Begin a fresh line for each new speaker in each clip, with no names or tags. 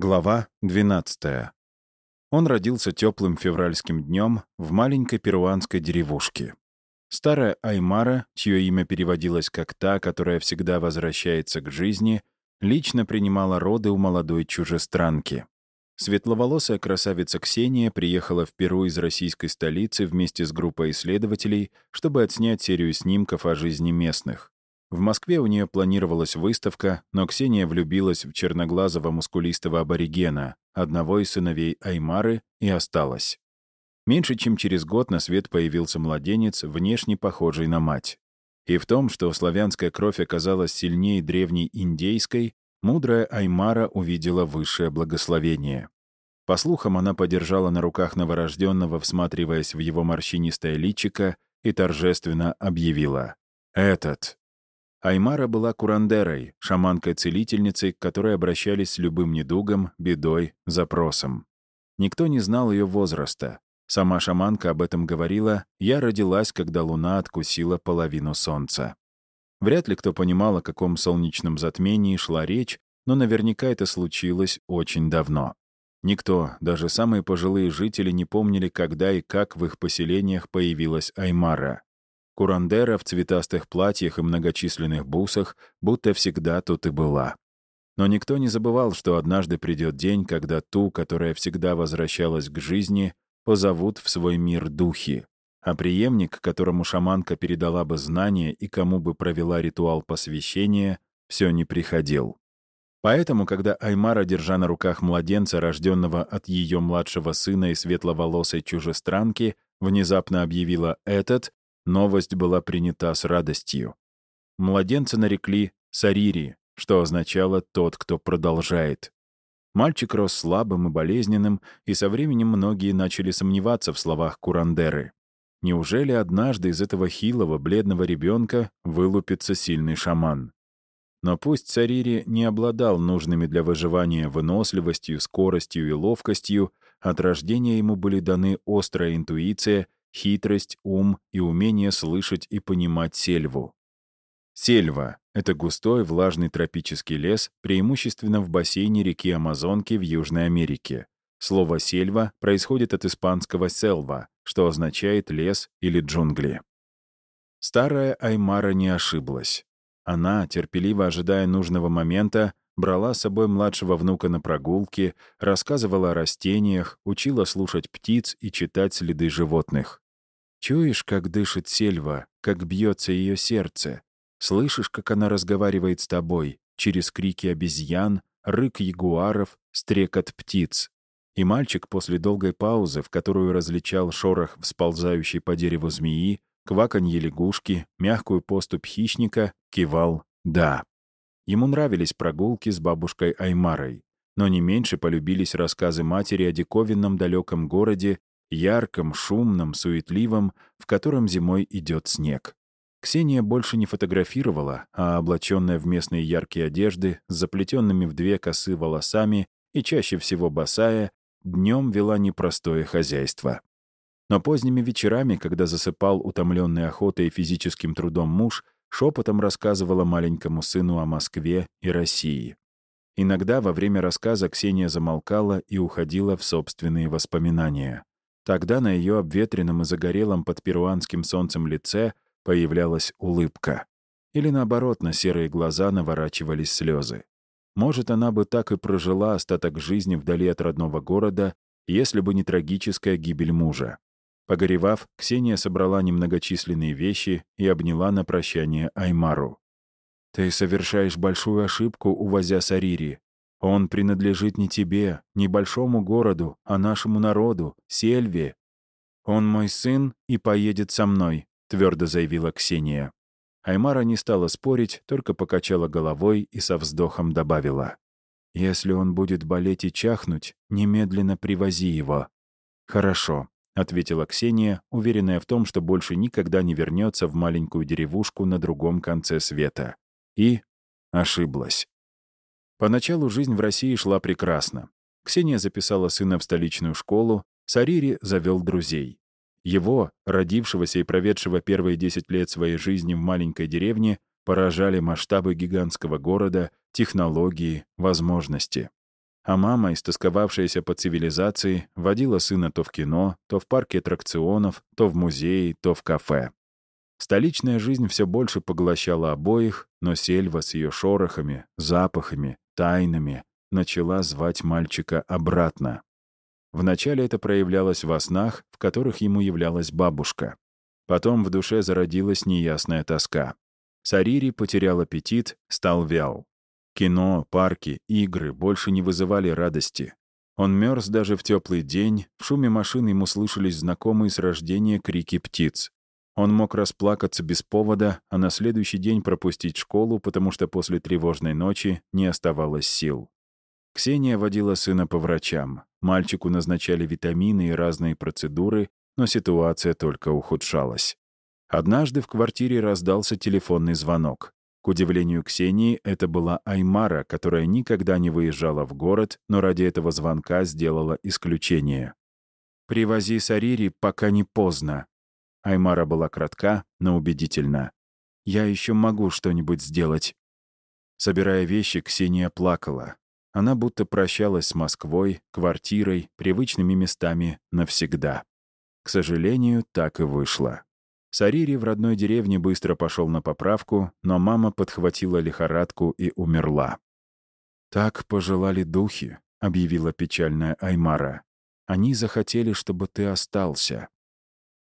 Глава 12. Он родился теплым февральским днем в маленькой перуанской деревушке. Старая Аймара, чье имя переводилось как «та, которая всегда возвращается к жизни», лично принимала роды у молодой чужестранки. Светловолосая красавица Ксения приехала в Перу из российской столицы вместе с группой исследователей, чтобы отснять серию снимков о жизни местных. В Москве у нее планировалась выставка, но Ксения влюбилась в черноглазого мускулистого аборигена, одного из сыновей Аймары, и осталась. Меньше чем через год на свет появился младенец, внешне похожий на мать. И в том, что славянская кровь оказалась сильнее древней индейской, мудрая Аймара увидела высшее благословение. По слухам, она подержала на руках новорожденного, всматриваясь в его морщинистое личико, и торжественно объявила «Этот Аймара была курандерой, шаманкой-целительницей, к которой обращались с любым недугом, бедой, запросом. Никто не знал ее возраста. Сама шаманка об этом говорила «Я родилась, когда луна откусила половину солнца». Вряд ли кто понимал, о каком солнечном затмении шла речь, но наверняка это случилось очень давно. Никто, даже самые пожилые жители, не помнили, когда и как в их поселениях появилась Аймара. Курандера в цветастых платьях и многочисленных бусах будто всегда тут и была. Но никто не забывал, что однажды придет день, когда ту, которая всегда возвращалась к жизни, позовут в свой мир духи, а преемник, которому шаманка передала бы знания и кому бы провела ритуал посвящения, все не приходил. Поэтому, когда Аймара, держа на руках младенца, рожденного от ее младшего сына и светловолосой чужестранки, внезапно объявила «этот», Новость была принята с радостью. Младенца нарекли Сарири, что означало «тот, кто продолжает». Мальчик рос слабым и болезненным, и со временем многие начали сомневаться в словах Курандеры. Неужели однажды из этого хилого, бледного ребенка вылупится сильный шаман? Но пусть Сарири не обладал нужными для выживания выносливостью, скоростью и ловкостью, от рождения ему были даны острая интуиция хитрость, ум и умение слышать и понимать сельву. Сельва — это густой влажный тропический лес, преимущественно в бассейне реки Амазонки в Южной Америке. Слово «сельва» происходит от испанского «селва», что означает «лес» или «джунгли». Старая Аймара не ошиблась. Она, терпеливо ожидая нужного момента, брала с собой младшего внука на прогулки, рассказывала о растениях, учила слушать птиц и читать следы животных. Чуешь, как дышит сельва, как бьется ее сердце? Слышишь, как она разговаривает с тобой через крики обезьян, рык ягуаров, стрекот птиц? И мальчик после долгой паузы, в которую различал шорох всползающей по дереву змеи, кваканье лягушки, мягкую поступь хищника, кивал «да». Ему нравились прогулки с бабушкой Аймарой, но не меньше полюбились рассказы матери о диковинном далеком городе ярком, шумном, суетливом, в котором зимой идет снег. Ксения больше не фотографировала, а облаченная в местные яркие одежды, с заплетенными в две косы волосами и чаще всего босая, днем вела непростое хозяйство. Но поздними вечерами, когда засыпал утомленный охотой и физическим трудом муж, шепотом рассказывала маленькому сыну о Москве и России. Иногда во время рассказа Ксения замолкала и уходила в собственные воспоминания. Тогда на ее обветренном и загорелом под перуанским солнцем лице появлялась улыбка. Или наоборот, на серые глаза наворачивались слезы. Может, она бы так и прожила остаток жизни вдали от родного города, если бы не трагическая гибель мужа. Погоревав, Ксения собрала немногочисленные вещи и обняла на прощание Аймару. «Ты совершаешь большую ошибку, увозя Сарири. Он принадлежит не тебе, не большому городу, а нашему народу, Сельве. Он мой сын и поедет со мной», — твердо заявила Ксения. Аймара не стала спорить, только покачала головой и со вздохом добавила. «Если он будет болеть и чахнуть, немедленно привози его». «Хорошо», — ответила Ксения, уверенная в том, что больше никогда не вернется в маленькую деревушку на другом конце света. И ошиблась. Поначалу жизнь в России шла прекрасно. Ксения записала сына в столичную школу, Сарири завел друзей. Его, родившегося и проведшего первые 10 лет своей жизни в маленькой деревне, поражали масштабы гигантского города, технологии, возможности. А мама, истосковавшаяся по цивилизации, водила сына то в кино, то в парке аттракционов, то в музей, то в кафе. Столичная жизнь все больше поглощала обоих, но сельва с ее шорохами, запахами, тайнами начала звать мальчика обратно. Вначале это проявлялось во снах, в которых ему являлась бабушка. Потом в душе зародилась неясная тоска. Сарири потерял аппетит, стал вял. Кино, парки, игры больше не вызывали радости. Он мерз даже в теплый день, в шуме машин ему слышались знакомые с рождения крики птиц. Он мог расплакаться без повода, а на следующий день пропустить школу, потому что после тревожной ночи не оставалось сил. Ксения водила сына по врачам. Мальчику назначали витамины и разные процедуры, но ситуация только ухудшалась. Однажды в квартире раздался телефонный звонок. Удивлению Ксении, это была Аймара, которая никогда не выезжала в город, но ради этого звонка сделала исключение. «Привози Сарири, пока не поздно», Аймара была кратка, но убедительна. «Я еще могу что-нибудь сделать». Собирая вещи, Ксения плакала. Она будто прощалась с Москвой, квартирой, привычными местами навсегда. К сожалению, так и вышло. Сарири в родной деревне быстро пошел на поправку, но мама подхватила лихорадку и умерла. «Так пожелали духи», — объявила печальная Аймара. «Они захотели, чтобы ты остался.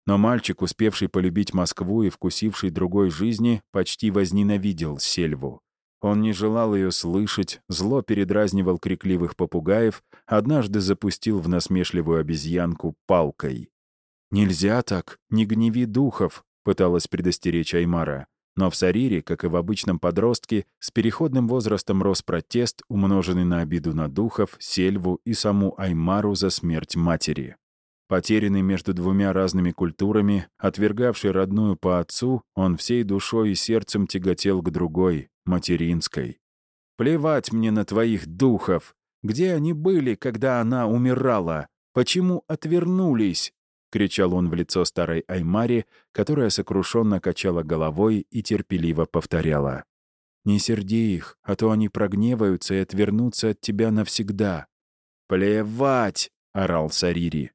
Но мальчик, успевший полюбить Москву и вкусивший другой жизни, почти возненавидел сельву. Он не желал ее слышать, зло передразнивал крикливых попугаев, однажды запустил в насмешливую обезьянку палкой. «Нельзя так, не гневи духов», — пыталась предостеречь Аймара. Но в Сарире, как и в обычном подростке, с переходным возрастом рос протест, умноженный на обиду на духов, сельву и саму Аймару за смерть матери. Потерянный между двумя разными культурами, отвергавший родную по отцу, он всей душой и сердцем тяготел к другой, материнской. «Плевать мне на твоих духов! Где они были, когда она умирала? Почему отвернулись?» — кричал он в лицо старой Аймаре, которая сокрушенно качала головой и терпеливо повторяла. «Не серди их, а то они прогневаются и отвернутся от тебя навсегда». «Плевать!» — орал Сарири.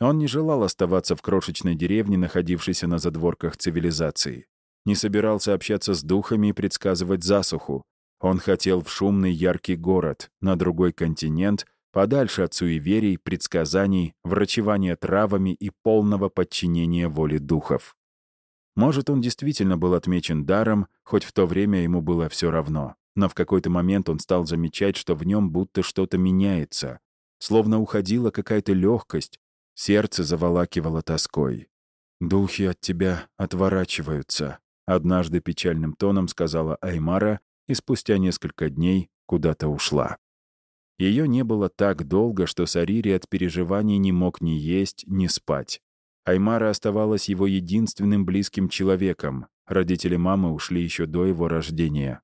Он не желал оставаться в крошечной деревне, находившейся на задворках цивилизации. Не собирался общаться с духами и предсказывать засуху. Он хотел в шумный яркий город, на другой континент, подальше от суеверий, предсказаний, врачевания травами и полного подчинения воле духов. Может, он действительно был отмечен даром, хоть в то время ему было все равно. Но в какой-то момент он стал замечать, что в нем будто что-то меняется. Словно уходила какая-то легкость, Сердце заволакивало тоской. «Духи от тебя отворачиваются», — однажды печальным тоном сказала Аймара и спустя несколько дней куда-то ушла. Ее не было так долго, что Сарири от переживаний не мог ни есть, ни спать. Аймара оставалась его единственным близким человеком. Родители мамы ушли еще до его рождения.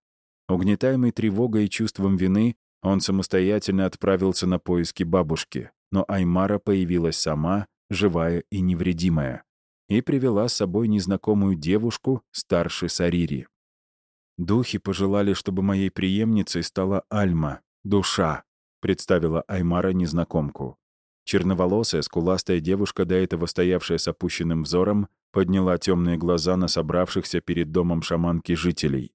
Угнетаемый тревогой и чувством вины, он самостоятельно отправился на поиски бабушки но Аймара появилась сама, живая и невредимая, и привела с собой незнакомую девушку, старше Сарири. «Духи пожелали, чтобы моей преемницей стала Альма, душа», представила Аймара незнакомку. Черноволосая, скуластая девушка, до этого стоявшая с опущенным взором, подняла темные глаза на собравшихся перед домом шаманки жителей.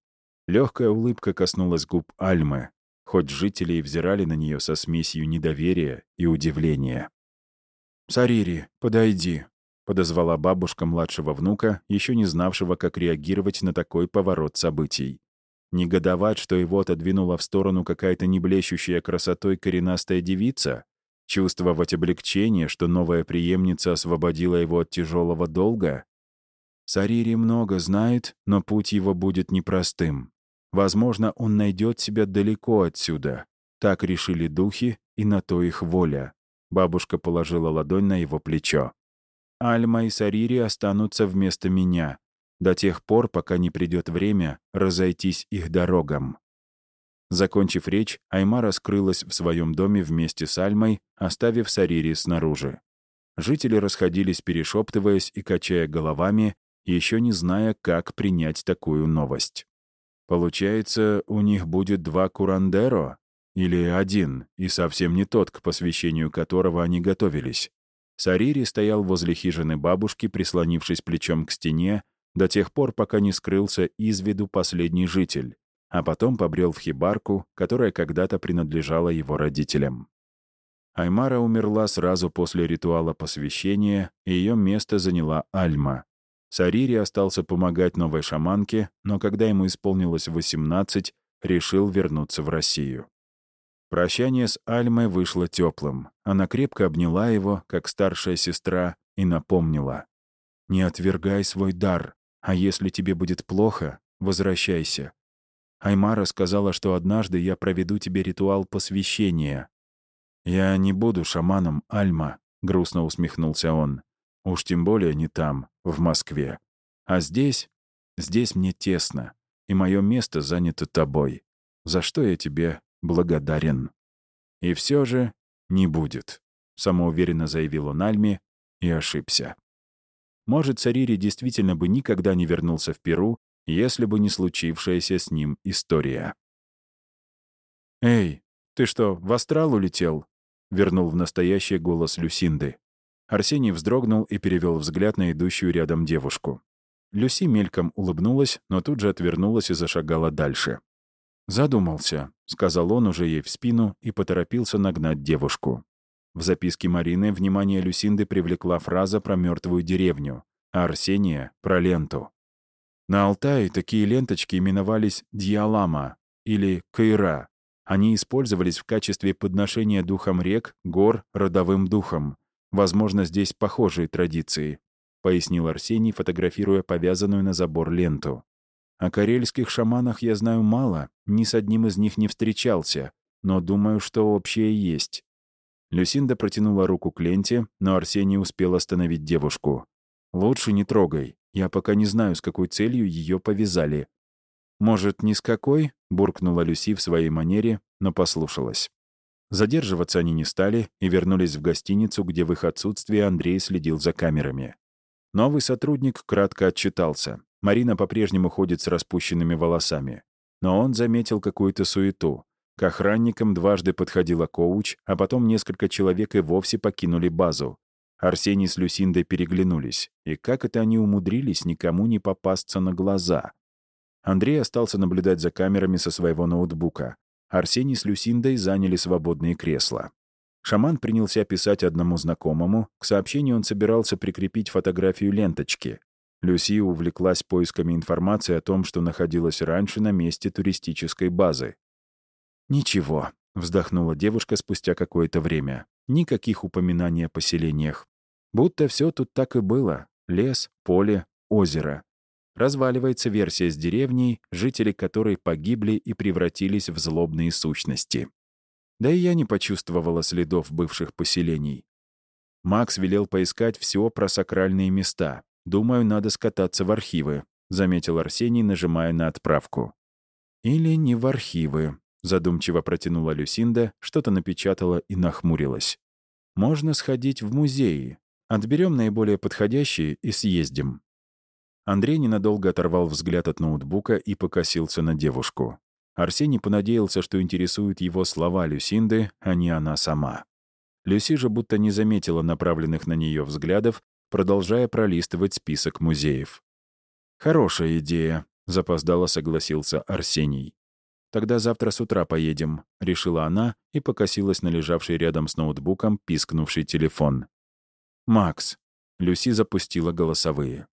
Легкая улыбка коснулась губ Альмы, хоть жители и взирали на нее со смесью недоверия и удивления. «Сарири, подойди», — подозвала бабушка младшего внука, еще не знавшего, как реагировать на такой поворот событий. Негодовать, что его отодвинула в сторону какая-то неблещущая красотой коренастая девица? Чувствовать облегчение, что новая преемница освободила его от тяжелого долга? Сарири много знает, но путь его будет непростым. Возможно, он найдет себя далеко отсюда. Так решили духи, и на то их воля. Бабушка положила ладонь на его плечо. Альма и Сарири останутся вместо меня, до тех пор, пока не придет время разойтись их дорогам. Закончив речь, Аймара скрылась в своем доме вместе с Альмой, оставив Сарири снаружи. Жители расходились, перешептываясь и качая головами, еще не зная, как принять такую новость. Получается, у них будет два курандеро? Или один, и совсем не тот, к посвящению которого они готовились. Сарири стоял возле хижины бабушки, прислонившись плечом к стене, до тех пор, пока не скрылся из виду последний житель, а потом побрел в хибарку, которая когда-то принадлежала его родителям. Аймара умерла сразу после ритуала посвящения, и ее место заняла Альма. Сарири остался помогать новой шаманке, но когда ему исполнилось 18, решил вернуться в Россию. Прощание с Альмой вышло теплым. Она крепко обняла его, как старшая сестра, и напомнила. «Не отвергай свой дар, а если тебе будет плохо, возвращайся. Аймара сказала, что однажды я проведу тебе ритуал посвящения. «Я не буду шаманом, Альма», — грустно усмехнулся он. «Уж тем более не там, в Москве. А здесь? Здесь мне тесно, и мое место занято тобой, за что я тебе благодарен». «И все же не будет», — самоуверенно заявил он Альме и ошибся. Может, Царири действительно бы никогда не вернулся в Перу, если бы не случившаяся с ним история. «Эй, ты что, в астрал улетел?» — вернул в настоящий голос Люсинды. Арсений вздрогнул и перевел взгляд на идущую рядом девушку. Люси мельком улыбнулась, но тут же отвернулась и зашагала дальше. «Задумался», — сказал он уже ей в спину и поторопился нагнать девушку. В записке Марины внимание Люсинды привлекла фраза про мертвую деревню, а Арсения — про ленту. На Алтае такие ленточки именовались «дьялама» или «кайра», они использовались в качестве подношения духом рек, гор, родовым духом. Возможно, здесь похожие традиции, — пояснил Арсений, фотографируя повязанную на забор ленту. О карельских шаманах я знаю мало, ни с одним из них не встречался, но думаю, что общее есть. Люсинда протянула руку к ленте, но Арсений успел остановить девушку. «Лучше не трогай. Я пока не знаю, с какой целью ее повязали. «Может, ни с какой?» — буркнула Люси в своей манере, но послушалась. Задерживаться они не стали и вернулись в гостиницу, где в их отсутствие Андрей следил за камерами. Новый сотрудник кратко отчитался. Марина по-прежнему ходит с распущенными волосами. Но он заметил какую-то суету. К охранникам дважды подходила коуч, а потом несколько человек и вовсе покинули базу. Арсений с Люсиндой переглянулись. И как это они умудрились никому не попасться на глаза? Андрей остался наблюдать за камерами со своего ноутбука. Арсений с Люсиндой заняли свободные кресла. Шаман принялся писать одному знакомому. К сообщению он собирался прикрепить фотографию ленточки. Люси увлеклась поисками информации о том, что находилось раньше на месте туристической базы. «Ничего», — вздохнула девушка спустя какое-то время. «Никаких упоминаний о поселениях. Будто все тут так и было. Лес, поле, озеро. Разваливается версия с деревней, жители которой погибли и превратились в злобные сущности. Да и я не почувствовала следов бывших поселений. Макс велел поискать все про сакральные места. Думаю, надо скататься в архивы, заметил Арсений, нажимая на отправку. Или не в архивы, задумчиво протянула Люсинда, что-то напечатала и нахмурилась. Можно сходить в музеи. Отберем наиболее подходящие и съездим. Андрей ненадолго оторвал взгляд от ноутбука и покосился на девушку. Арсений понадеялся, что интересуют его слова Люсинды, а не она сама. Люси же будто не заметила направленных на нее взглядов, продолжая пролистывать список музеев. «Хорошая идея», — запоздало согласился Арсений. «Тогда завтра с утра поедем», — решила она и покосилась на лежавший рядом с ноутбуком пискнувший телефон. «Макс», — Люси запустила голосовые.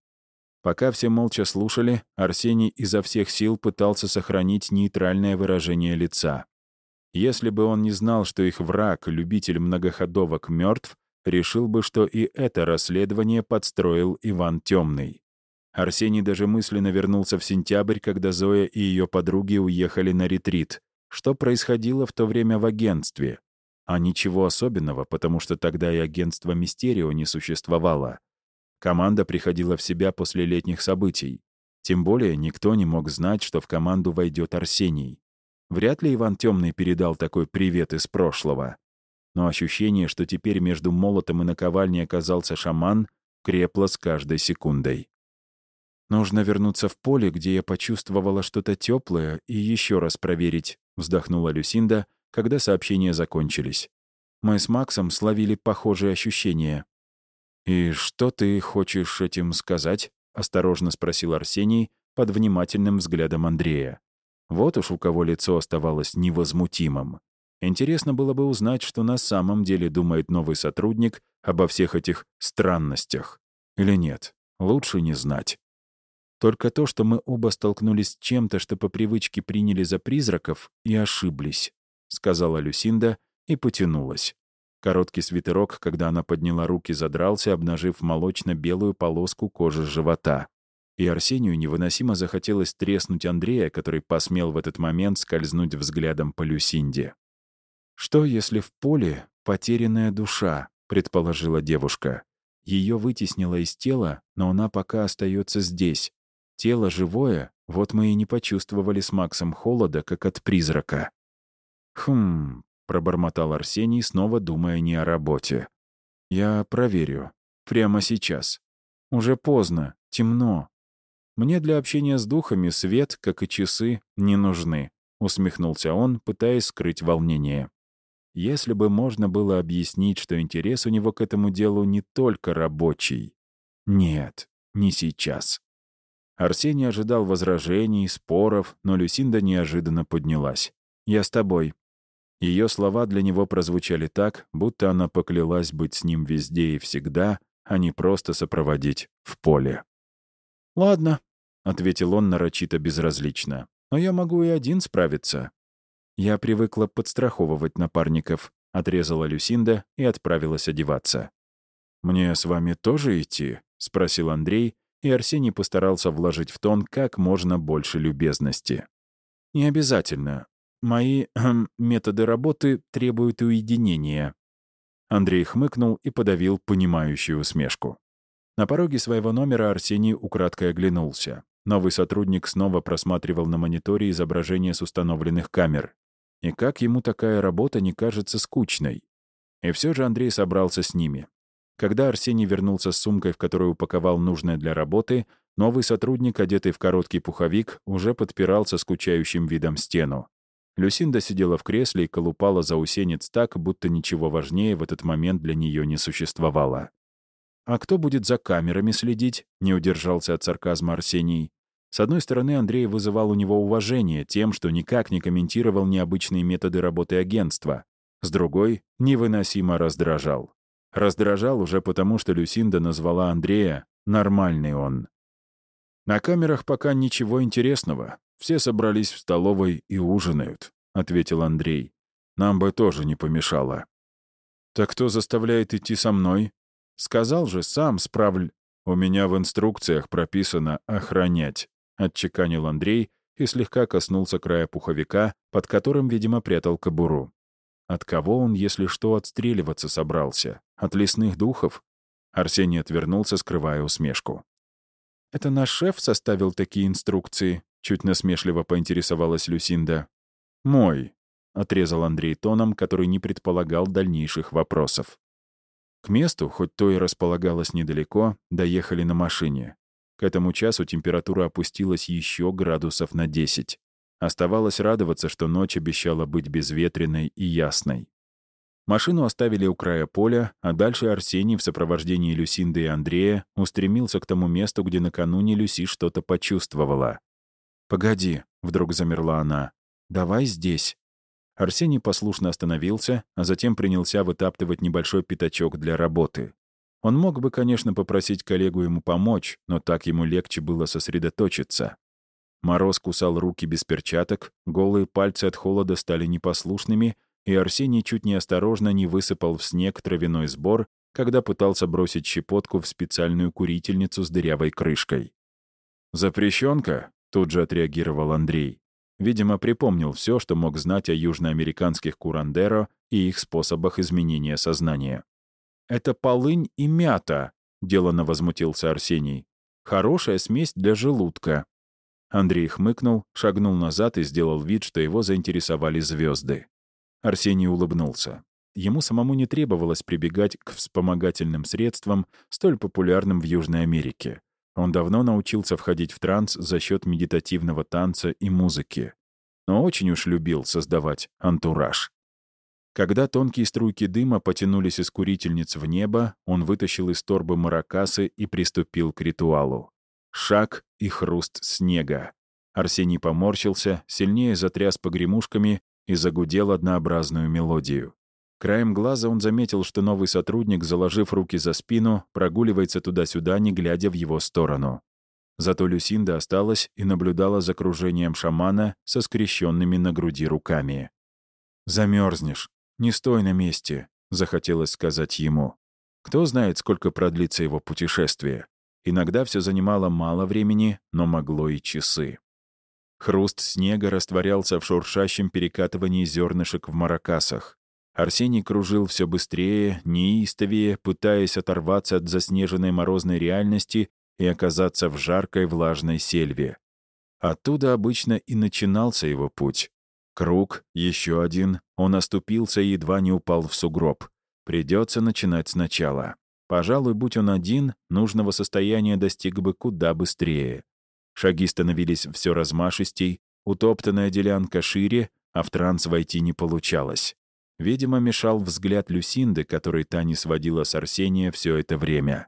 Пока все молча слушали, Арсений изо всех сил пытался сохранить нейтральное выражение лица. Если бы он не знал, что их враг, любитель многоходовок, мертв, решил бы, что и это расследование подстроил Иван Темный. Арсений даже мысленно вернулся в сентябрь, когда Зоя и ее подруги уехали на ретрит. Что происходило в то время в агентстве? А ничего особенного, потому что тогда и агентство «Мистерио» не существовало. Команда приходила в себя после летних событий. Тем более никто не мог знать, что в команду войдет Арсений. Вряд ли Иван Темный передал такой привет из прошлого. Но ощущение, что теперь между молотом и наковальней оказался шаман, крепло с каждой секундой. «Нужно вернуться в поле, где я почувствовала что-то теплое, и еще раз проверить», — вздохнула Люсинда, когда сообщения закончились. Мы с Максом словили похожие ощущения. «И что ты хочешь этим сказать?» — осторожно спросил Арсений под внимательным взглядом Андрея. Вот уж у кого лицо оставалось невозмутимым. Интересно было бы узнать, что на самом деле думает новый сотрудник обо всех этих странностях. Или нет, лучше не знать. Только то, что мы оба столкнулись с чем-то, что по привычке приняли за призраков, и ошиблись, — сказала Люсинда и потянулась. Короткий свитерок, когда она подняла руки, задрался, обнажив молочно-белую полоску кожи живота. И Арсению невыносимо захотелось треснуть Андрея, который посмел в этот момент скользнуть взглядом по Люсинде. «Что, если в поле потерянная душа?» — предположила девушка. Ее вытеснило из тела, но она пока остается здесь. Тело живое, вот мы и не почувствовали с Максом холода, как от призрака. «Хм», — пробормотал Арсений, снова думая не о работе. «Я проверю. Прямо сейчас. Уже поздно, темно. Мне для общения с духами свет, как и часы, не нужны», — усмехнулся он, пытаясь скрыть волнение. Если бы можно было объяснить, что интерес у него к этому делу не только рабочий. Нет, не сейчас. Арсений ожидал возражений, споров, но Люсинда неожиданно поднялась. «Я с тобой». Ее слова для него прозвучали так, будто она поклялась быть с ним везде и всегда, а не просто сопроводить в поле. «Ладно», — ответил он нарочито безразлично. «Но я могу и один справиться». «Я привыкла подстраховывать напарников», — отрезала Люсинда и отправилась одеваться. «Мне с вами тоже идти?» — спросил Андрей, и Арсений постарался вложить в тон как можно больше любезности. «Не обязательно. Мои эм, методы работы требуют уединения». Андрей хмыкнул и подавил понимающую усмешку. На пороге своего номера Арсений украдкой оглянулся. Новый сотрудник снова просматривал на мониторе изображение с установленных камер. И как ему такая работа не кажется скучной? И все же Андрей собрался с ними. Когда Арсений вернулся с сумкой, в которую упаковал нужное для работы, новый сотрудник, одетый в короткий пуховик, уже подпирал со скучающим видом стену. Люсинда сидела в кресле и колупала заусенец так, будто ничего важнее в этот момент для нее не существовало. «А кто будет за камерами следить?» — не удержался от сарказма Арсений. С одной стороны, Андрей вызывал у него уважение тем, что никак не комментировал необычные методы работы агентства. С другой, невыносимо раздражал. Раздражал уже потому, что Люсинда назвала Андрея «нормальный он». «На камерах пока ничего интересного. Все собрались в столовой и ужинают», — ответил Андрей. «Нам бы тоже не помешало». «Так кто заставляет идти со мной?» «Сказал же, сам справль...» «У меня в инструкциях прописано «охранять». — отчеканил Андрей и слегка коснулся края пуховика, под которым, видимо, прятал кобуру. От кого он, если что, отстреливаться собрался? От лесных духов? Арсений отвернулся, скрывая усмешку. «Это наш шеф составил такие инструкции?» — чуть насмешливо поинтересовалась Люсинда. «Мой», — отрезал Андрей тоном, который не предполагал дальнейших вопросов. К месту, хоть то и располагалось недалеко, доехали на машине. К этому часу температура опустилась еще градусов на 10. Оставалось радоваться, что ночь обещала быть безветренной и ясной. Машину оставили у края поля, а дальше Арсений в сопровождении Люсинды и Андрея устремился к тому месту, где накануне Люси что-то почувствовала. «Погоди», — вдруг замерла она, — «давай здесь». Арсений послушно остановился, а затем принялся вытаптывать небольшой пятачок для работы. Он мог бы, конечно, попросить коллегу ему помочь, но так ему легче было сосредоточиться. Мороз кусал руки без перчаток, голые пальцы от холода стали непослушными, и Арсений чуть неосторожно не высыпал в снег травяной сбор, когда пытался бросить щепотку в специальную курительницу с дырявой крышкой. «Запрещенка?» — тут же отреагировал Андрей. Видимо, припомнил все, что мог знать о южноамериканских курандеро и их способах изменения сознания. «Это полынь и мята», — делано возмутился Арсений. «Хорошая смесь для желудка». Андрей хмыкнул, шагнул назад и сделал вид, что его заинтересовали звезды. Арсений улыбнулся. Ему самому не требовалось прибегать к вспомогательным средствам, столь популярным в Южной Америке. Он давно научился входить в транс за счет медитативного танца и музыки. Но очень уж любил создавать антураж. Когда тонкие струйки дыма потянулись из курительниц в небо, он вытащил из торбы маракасы и приступил к ритуалу. Шаг и хруст снега. Арсений поморщился, сильнее затряс погремушками и загудел однообразную мелодию. Краем глаза он заметил, что новый сотрудник, заложив руки за спину, прогуливается туда-сюда, не глядя в его сторону. Зато Люсинда осталась и наблюдала за кружением шамана со скрещенными на груди руками. «Замерзнешь. Не стой на месте», — захотелось сказать ему. Кто знает, сколько продлится его путешествие. Иногда все занимало мало времени, но могло и часы. Хруст снега растворялся в шуршащем перекатывании зернышек в маракасах. Арсений кружил все быстрее, неистовее, пытаясь оторваться от заснеженной морозной реальности и оказаться в жаркой влажной сельве. Оттуда обычно и начинался его путь. Круг, еще один, он оступился и едва не упал в сугроб. Придется начинать сначала. Пожалуй, будь он один, нужного состояния достиг бы куда быстрее. Шаги становились все размашистей, утоптанная делянка шире, а в транс войти не получалось. Видимо, мешал взгляд Люсинды, который та не сводила с Арсения все это время.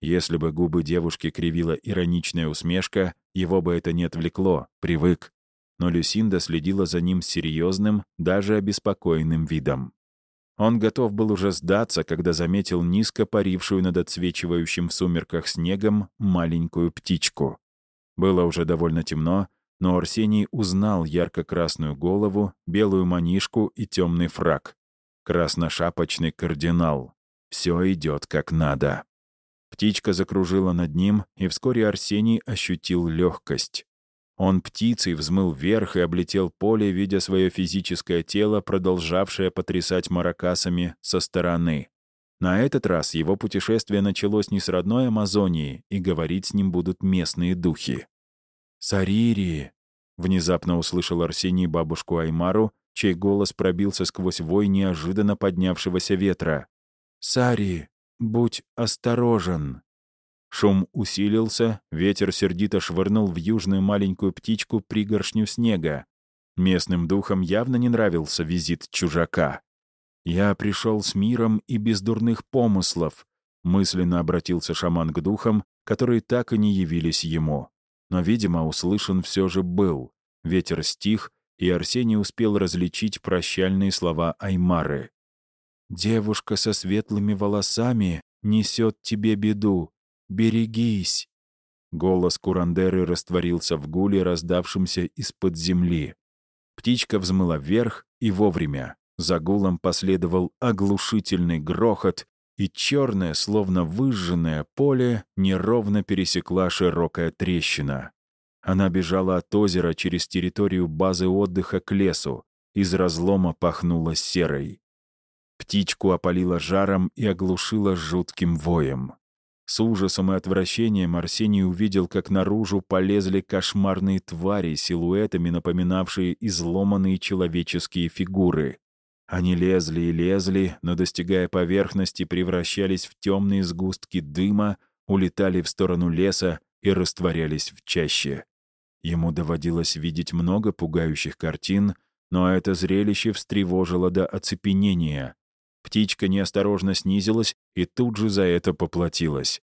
Если бы губы девушки кривила ироничная усмешка, его бы это не отвлекло, привык. Но Люсинда следила за ним серьезным, даже обеспокоенным видом. Он готов был уже сдаться, когда заметил низко парившую над отсвечивающим в сумерках снегом маленькую птичку. Было уже довольно темно, но Арсений узнал ярко-красную голову, белую манишку и темный фраг. Красношапочный кардинал. Все идет как надо. Птичка закружила над ним, и вскоре Арсений ощутил легкость. Он птицей взмыл вверх и облетел поле, видя свое физическое тело, продолжавшее потрясать маракасами со стороны. На этот раз его путешествие началось не с родной Амазонии, и говорить с ним будут местные духи. «Сарири!» — внезапно услышал Арсений бабушку Аймару, чей голос пробился сквозь вой неожиданно поднявшегося ветра. «Сари, будь осторожен!» Шум усилился, ветер сердито швырнул в южную маленькую птичку пригоршню снега. Местным духам явно не нравился визит чужака. «Я пришел с миром и без дурных помыслов», — мысленно обратился шаман к духам, которые так и не явились ему. Но, видимо, услышан все же был. Ветер стих, и Арсений успел различить прощальные слова Аймары. «Девушка со светлыми волосами несет тебе беду. Берегись!» Голос Курандеры растворился в гуле, раздавшемся из-под земли. Птичка взмыла вверх и вовремя. За гулом последовал оглушительный грохот, и черное, словно выжженное поле, неровно пересекла широкая трещина. Она бежала от озера через территорию базы отдыха к лесу. Из разлома пахнуло серой. Птичку опалило жаром и оглушило жутким воем. С ужасом и отвращением Арсений увидел, как наружу полезли кошмарные твари, силуэтами напоминавшие изломанные человеческие фигуры. Они лезли и лезли, но, достигая поверхности, превращались в темные сгустки дыма, улетали в сторону леса и растворялись в чаще. Ему доводилось видеть много пугающих картин, но это зрелище встревожило до оцепенения. Птичка неосторожно снизилась и тут же за это поплатилась.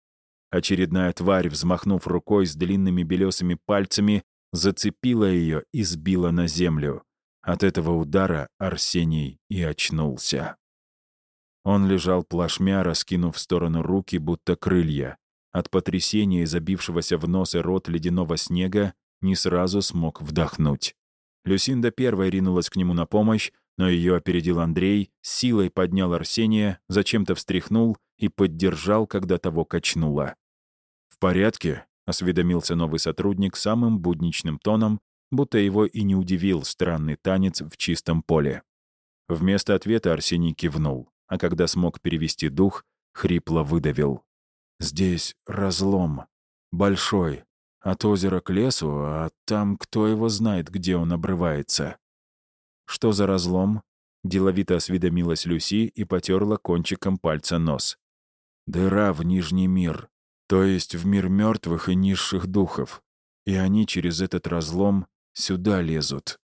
Очередная тварь, взмахнув рукой с длинными белесыми пальцами, зацепила ее и сбила на землю. От этого удара Арсений и очнулся. Он лежал плашмя, раскинув в сторону руки, будто крылья. От потрясения и забившегося в нос и рот ледяного снега не сразу смог вдохнуть. Люсинда первой ринулась к нему на помощь, но ее опередил Андрей, силой поднял Арсения, зачем-то встряхнул и поддержал, когда того качнуло. «В порядке?» — осведомился новый сотрудник самым будничным тоном, будто его и не удивил странный танец в чистом поле. Вместо ответа Арсений кивнул, а когда смог перевести дух, хрипло выдавил. «Здесь разлом. Большой. От озера к лесу, а там кто его знает, где он обрывается». «Что за разлом?» — деловито осведомилась Люси и потерла кончиком пальца нос. «Дыра в Нижний мир, то есть в мир мертвых и низших духов. И они через этот разлом Сюда лезут.